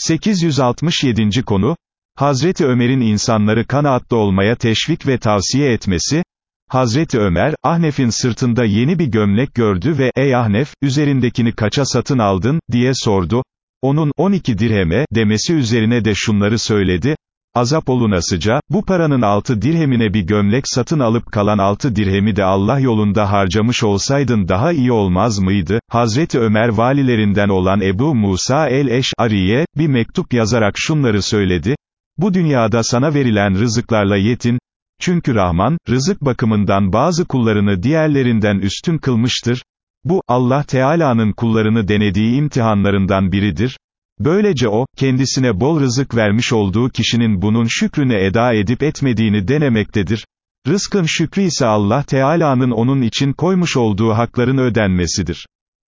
867. konu, Hazreti Ömer'in insanları kanaatta olmaya teşvik ve tavsiye etmesi, Hazreti Ömer, Ahnef'in sırtında yeni bir gömlek gördü ve, ey Ahnef, üzerindekini kaça satın aldın, diye sordu. Onun, 12 dirheme, demesi üzerine de şunları söyledi, Azap olunasıca, bu paranın altı dirhemine bir gömlek satın alıp kalan altı dirhemi de Allah yolunda harcamış olsaydın daha iyi olmaz mıydı? Hazreti Ömer valilerinden olan Ebu Musa el-Eş'ariye, bir mektup yazarak şunları söyledi, bu dünyada sana verilen rızıklarla yetin, çünkü Rahman, rızık bakımından bazı kullarını diğerlerinden üstün kılmıştır, bu, Allah Teala'nın kullarını denediği imtihanlarından biridir, Böylece o, kendisine bol rızık vermiş olduğu kişinin bunun şükrünü eda edip etmediğini denemektedir. Rızkın şükrü ise Allah Teala'nın onun için koymuş olduğu hakların ödenmesidir.